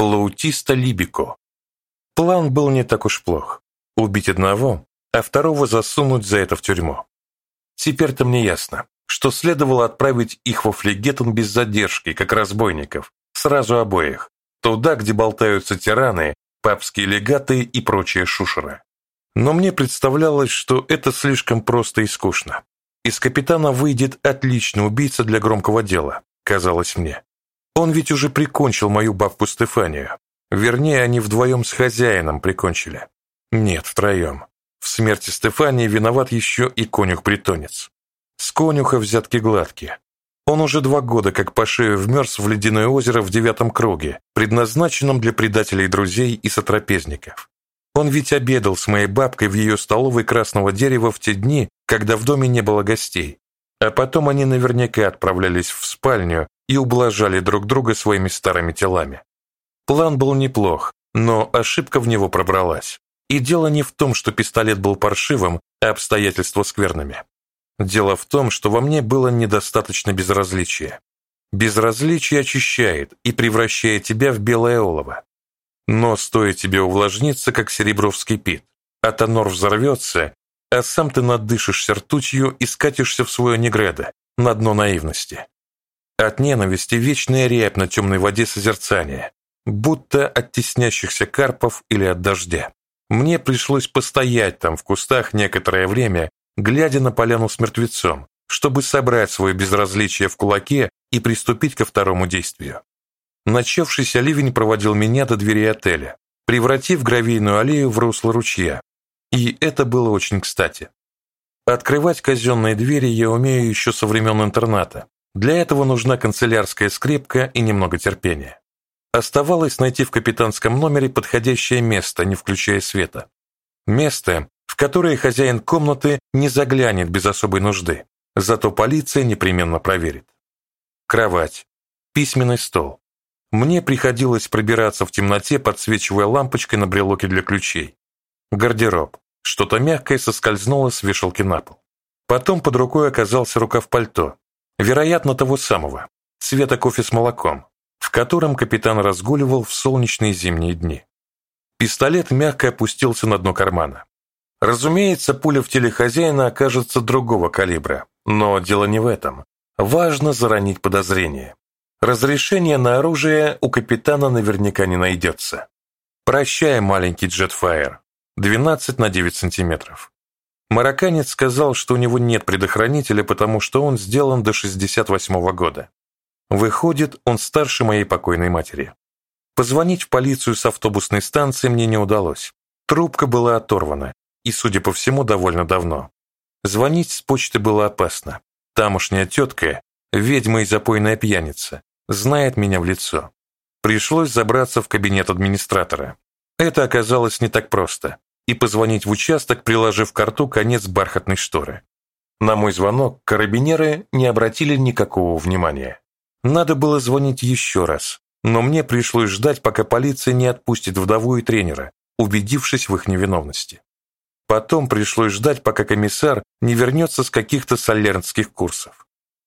флаутиста Либико. План был не так уж плох. Убить одного, а второго засунуть за это в тюрьму. Теперь-то мне ясно, что следовало отправить их во флегетон без задержки, как разбойников, сразу обоих, туда, где болтаются тираны, папские легаты и прочие шушеры. Но мне представлялось, что это слишком просто и скучно. Из капитана выйдет отличный убийца для громкого дела, казалось мне. Он ведь уже прикончил мою бабку Стефанию. Вернее, они вдвоем с хозяином прикончили. Нет, втроем. В смерти Стефании виноват еще и конюх-бретонец. С конюха взятки гладкие. Он уже два года как по шею вмерз в ледяное озеро в девятом круге, предназначенном для предателей друзей и сотрапезников. Он ведь обедал с моей бабкой в ее столовой красного дерева в те дни, когда в доме не было гостей. А потом они наверняка отправлялись в спальню и ублажали друг друга своими старыми телами. План был неплох, но ошибка в него пробралась. И дело не в том, что пистолет был паршивым, а обстоятельства скверными. Дело в том, что во мне было недостаточно безразличия. Безразличие очищает и превращает тебя в белое олово. Но стоит тебе увлажниться, как серебро вскипит, а тонор взорвется, а сам ты надышишься ртутью и скатишься в свое негредо, на дно наивности. От ненависти вечная рябь на темной воде созерцания, будто от теснящихся карпов или от дождя. Мне пришлось постоять там в кустах некоторое время, глядя на поляну с мертвецом, чтобы собрать свое безразличие в кулаке и приступить ко второму действию. Начавшийся ливень проводил меня до двери отеля, превратив гравийную аллею в русло ручья. И это было очень кстати. Открывать казенные двери я умею еще со времен интерната. Для этого нужна канцелярская скрепка и немного терпения. Оставалось найти в капитанском номере подходящее место, не включая света. Место, в которое хозяин комнаты не заглянет без особой нужды, зато полиция непременно проверит. Кровать, письменный стол, мне приходилось пробираться в темноте, подсвечивая лампочкой на брелоке для ключей. Гардероб. Что-то мягкое соскользнуло с вешалки на пол. Потом под рукой оказался рукав пальто. Вероятно, того самого. Цвета кофе с молоком, в котором капитан разгуливал в солнечные зимние дни. Пистолет мягко опустился на дно кармана. Разумеется, пуля в теле хозяина окажется другого калибра, но дело не в этом. Важно заронить подозрение. Разрешение на оружие у капитана наверняка не найдется. Прощай, маленький джетфайр. 12 на 9 сантиметров. Марокканец сказал, что у него нет предохранителя, потому что он сделан до 68 -го года. Выходит, он старше моей покойной матери. Позвонить в полицию с автобусной станции мне не удалось. Трубка была оторвана, и, судя по всему, довольно давно. Звонить с почты было опасно. Тамошняя тетка, ведьма и запойная пьяница, знает меня в лицо. Пришлось забраться в кабинет администратора. Это оказалось не так просто. И позвонить в участок, приложив к рту конец бархатной шторы. На мой звонок карабинеры не обратили никакого внимания. Надо было звонить еще раз, но мне пришлось ждать, пока полиция не отпустит вдову и тренера, убедившись в их невиновности. Потом пришлось ждать, пока комиссар не вернется с каких-то солернских курсов.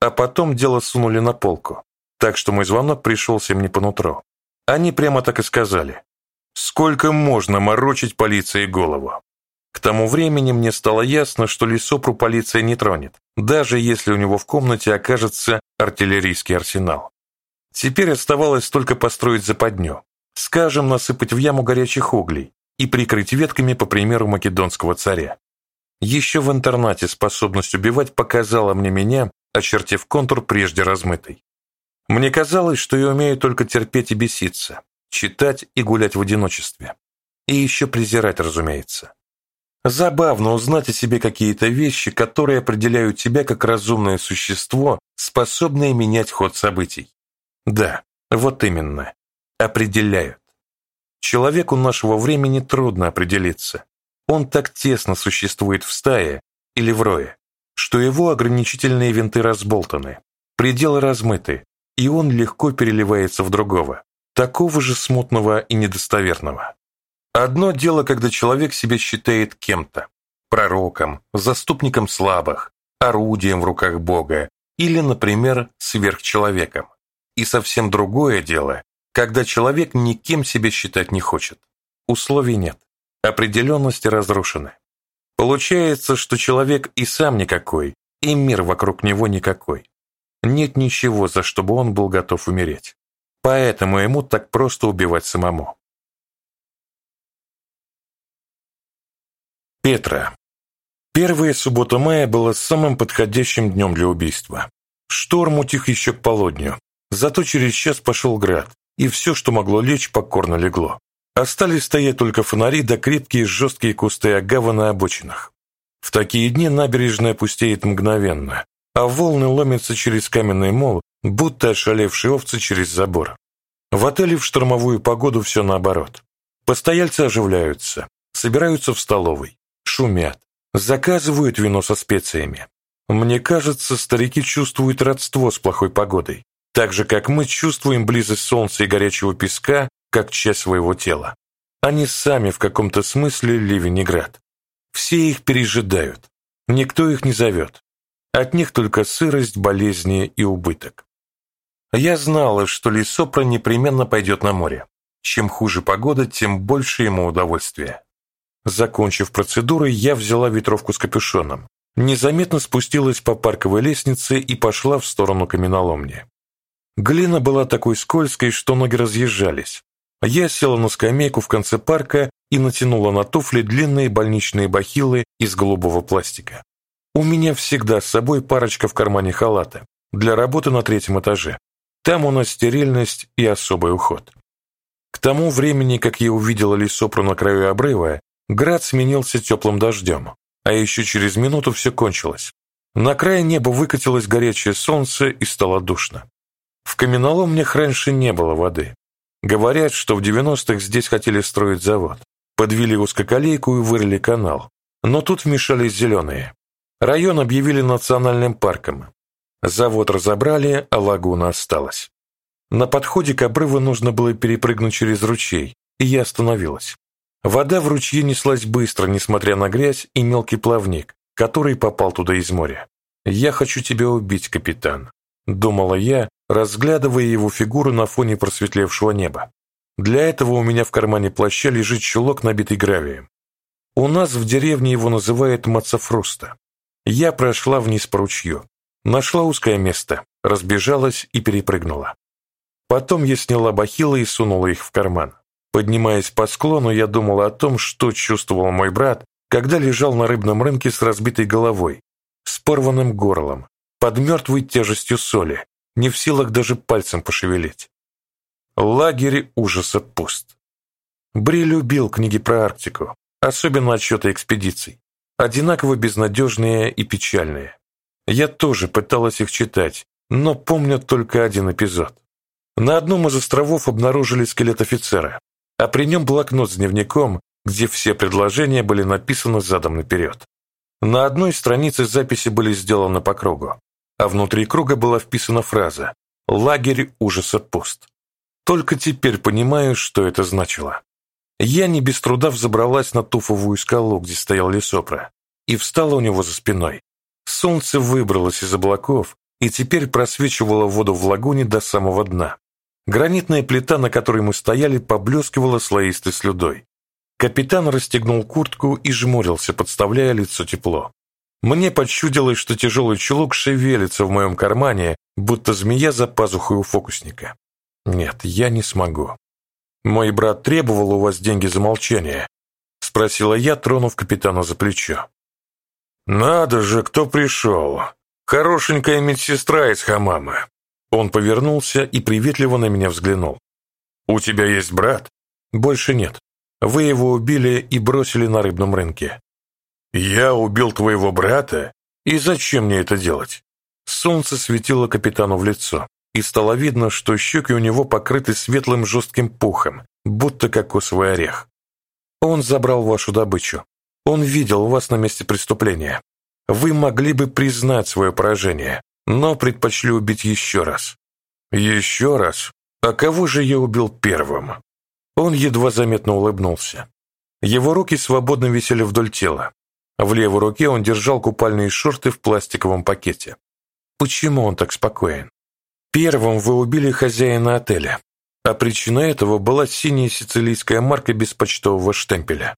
А потом дело сунули на полку так что мой звонок пришелся мне по нутру. Они прямо так и сказали. Сколько можно морочить полиции голову? К тому времени мне стало ясно, что Лисопру полиция не тронет, даже если у него в комнате окажется артиллерийский арсенал. Теперь оставалось только построить западню, скажем, насыпать в яму горячих углей и прикрыть ветками по примеру македонского царя. Еще в интернате способность убивать показала мне меня, очертив контур прежде размытый. Мне казалось, что я умею только терпеть и беситься, читать и гулять в одиночестве. И еще презирать, разумеется. Забавно узнать о себе какие-то вещи, которые определяют тебя как разумное существо, способное менять ход событий. Да, вот именно. Определяют. Человеку нашего времени трудно определиться. Он так тесно существует в стае или в рое, что его ограничительные винты разболтаны, пределы размыты, и он легко переливается в другого, такого же смутного и недостоверного. Одно дело, когда человек себя считает кем-то, пророком, заступником слабых, орудием в руках Бога или, например, сверхчеловеком. И совсем другое дело, когда человек никем себя считать не хочет. Условий нет, определенности разрушены. Получается, что человек и сам никакой, и мир вокруг него никакой. Нет ничего, за что бы он был готов умереть. Поэтому ему так просто убивать самому. Петра. Первая суббота мая была самым подходящим днем для убийства. Шторм утих еще к полудню, зато через час пошел град, и все, что могло лечь, покорно легло. Остались стоять только фонари да крепкие жесткие кусты агавы на обочинах. В такие дни набережная пустеет мгновенно, а волны ломятся через каменный мол, будто ошалевшие овцы через забор. В отеле в штормовую погоду все наоборот. Постояльцы оживляются, собираются в столовой, шумят, заказывают вино со специями. Мне кажется, старики чувствуют родство с плохой погодой, так же, как мы чувствуем близость солнца и горячего песка, как часть своего тела. Они сами в каком-то смысле ливень и град. Все их пережидают, никто их не зовет. От них только сырость, болезни и убыток. Я знала, что Лисопра непременно пойдет на море. Чем хуже погода, тем больше ему удовольствия. Закончив процедуры, я взяла ветровку с капюшоном, незаметно спустилась по парковой лестнице и пошла в сторону каменоломни. Глина была такой скользкой, что ноги разъезжались. Я села на скамейку в конце парка и натянула на туфли длинные больничные бахилы из голубого пластика. У меня всегда с собой парочка в кармане халата для работы на третьем этаже. Там у нас стерильность и особый уход. К тому времени, как я увидела Лисопру на краю обрыва, Град сменился теплым дождем, а еще через минуту все кончилось. На край неба выкатилось горячее солнце и стало душно. В каменоломнях раньше не было воды. Говорят, что в 90-х здесь хотели строить завод. Подвели узкоколейку и вырыли канал. Но тут вмешались зеленые. Район объявили национальным парком. Завод разобрали, а лагуна осталась. На подходе к обрыву нужно было перепрыгнуть через ручей, и я остановилась. Вода в ручье неслась быстро, несмотря на грязь и мелкий плавник, который попал туда из моря. «Я хочу тебя убить, капитан», — думала я, разглядывая его фигуру на фоне просветлевшего неба. Для этого у меня в кармане плаща лежит чулок, набитый гравием. У нас в деревне его называют мацафруста. Я прошла вниз по ручью, нашла узкое место, разбежалась и перепрыгнула. Потом я сняла бахилы и сунула их в карман. Поднимаясь по склону, я думала о том, что чувствовал мой брат, когда лежал на рыбном рынке с разбитой головой, с порванным горлом, под мертвой тяжестью соли, не в силах даже пальцем пошевелить. Лагерь ужаса пуст. Бри любил книги про Арктику, особенно отчеты экспедиций, одинаково безнадежные и печальные. Я тоже пыталась их читать, но помню только один эпизод. На одном из островов обнаружили скелет офицера, а при нем блокнот с дневником, где все предложения были написаны задом наперед. На одной странице записи были сделаны по кругу, а внутри круга была вписана фраза «Лагерь ужаса пуст». Только теперь понимаю, что это значило. Я не без труда взобралась на туфовую скалу, где стоял Лесопра, и встала у него за спиной. Солнце выбралось из облаков и теперь просвечивало воду в лагуне до самого дна. Гранитная плита, на которой мы стояли, поблескивала слоистой слюдой. Капитан расстегнул куртку и жмурился, подставляя лицо тепло. Мне подчудилось, что тяжелый чулок шевелится в моем кармане, будто змея за пазухой у фокусника. Нет, я не смогу. Мой брат требовал у вас деньги за молчание, спросила я, тронув капитана за плечо. Надо же, кто пришел. Хорошенькая медсестра из хамама. Он повернулся и приветливо на меня взглянул. «У тебя есть брат?» «Больше нет. Вы его убили и бросили на рыбном рынке». «Я убил твоего брата? И зачем мне это делать?» Солнце светило капитану в лицо, и стало видно, что щеки у него покрыты светлым жестким пухом, будто кокосовый орех. Он забрал вашу добычу. Он видел вас на месте преступления. Вы могли бы признать свое поражение, но предпочли убить еще раз. Еще раз? А кого же я убил первым? Он едва заметно улыбнулся. Его руки свободно висели вдоль тела. В левой руке он держал купальные шорты в пластиковом пакете. Почему он так спокоен? Первым вы убили хозяина отеля. а причина этого была синяя сицилийская марка без почтового штемпеля.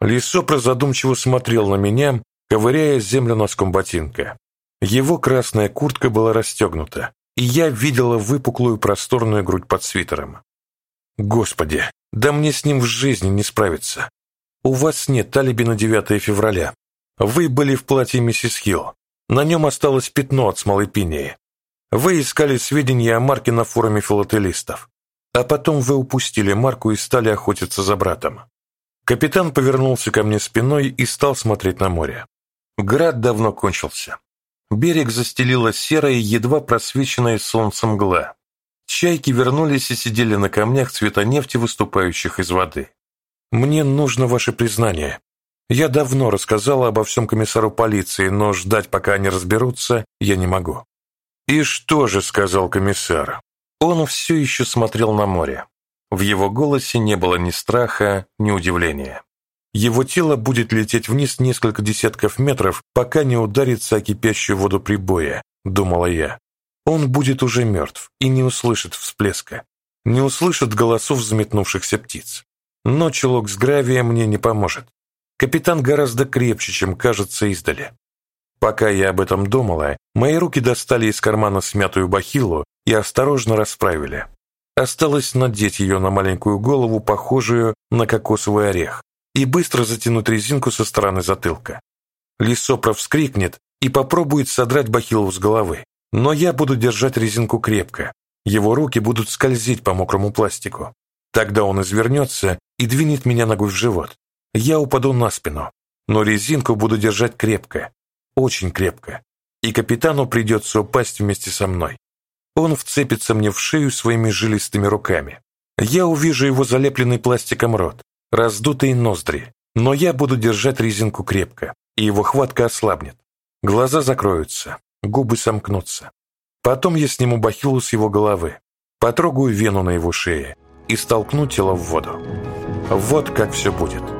Лисопра задумчиво смотрел на меня, ковыряя землю носком ботинка. Его красная куртка была расстегнута, и я видела выпуклую просторную грудь под свитером. Господи, да мне с ним в жизни не справиться. У вас нет алиби на 9 февраля. Вы были в платье миссис Хилл. На нем осталось пятно от смолы пинии. Вы искали сведения о марке на форуме филателистов. А потом вы упустили марку и стали охотиться за братом. Капитан повернулся ко мне спиной и стал смотреть на море. Град давно кончился. Берег застелила серая, едва просвеченная солнцем мгла. Чайки вернулись и сидели на камнях цвета нефти, выступающих из воды. «Мне нужно ваше признание. Я давно рассказала обо всем комиссару полиции, но ждать, пока они разберутся, я не могу». «И что же?» — сказал комиссар. Он все еще смотрел на море. В его голосе не было ни страха, ни удивления. Его тело будет лететь вниз несколько десятков метров, пока не ударится о кипящую воду прибоя, думала я. Он будет уже мертв и не услышит всплеска, не услышит голосов взметнувшихся птиц. Но чулок с гравия мне не поможет. Капитан гораздо крепче, чем кажется издали. Пока я об этом думала, мои руки достали из кармана смятую бахилу и осторожно расправили. Осталось надеть ее на маленькую голову, похожую на кокосовый орех, и быстро затянуть резинку со стороны затылка. Лисопра вскрикнет и попробует содрать бахилу с головы, но я буду держать резинку крепко. Его руки будут скользить по мокрому пластику. Тогда он извернется и двинет меня ногой в живот. Я упаду на спину, но резинку буду держать крепко, очень крепко, и капитану придется упасть вместе со мной. Он вцепится мне в шею своими жилистыми руками. Я увижу его залепленный пластиком рот, раздутые ноздри, но я буду держать резинку крепко, и его хватка ослабнет. Глаза закроются, губы сомкнутся. Потом я сниму бахилу с его головы, потрогаю вену на его шее и столкну тело в воду. Вот как все будет.